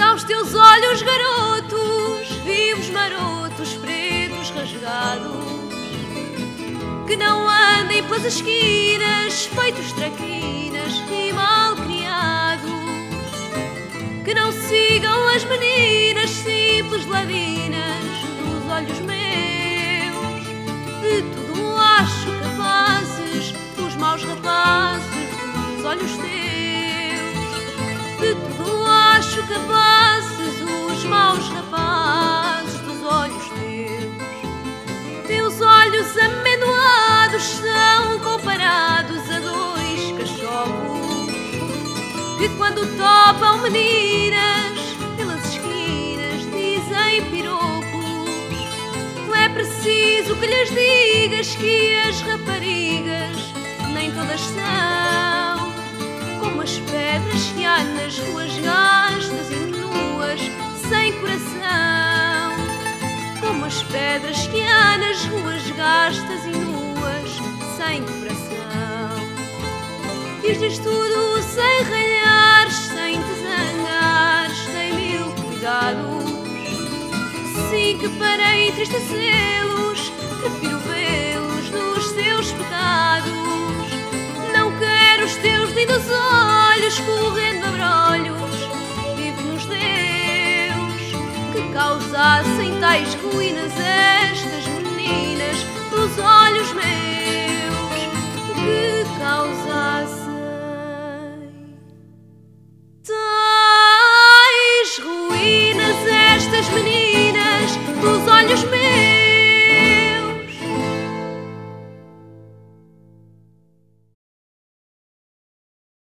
aos teus olhos garotos, vivos marotos, pretos rasgados, que não andem pelas esquinas, feitos traquinas e mal criados, que não sigam as meninas simples ladinas dos olhos meus, de tudo acho capazes os maus rapazes dos olhos teus, são comparados a dois cachorros que quando topam meninas pelas esquinas dizem piropos. Não é preciso que lhes digas que as raparigas nem todas são como as pedras que há nas ruas gastas e nuas, sem coração. Como as pedras que há nas ruas gastas e nuas, Dizes tudo sem ralhares, sem te zangares, sem mil cuidados. Sim que para entristecê-los, prefiro vê-los nos seus pecados. Não quero os teus lindos olhos correndo abrolhos, vive-nos Deus, que causassem tais ruínas estas meninas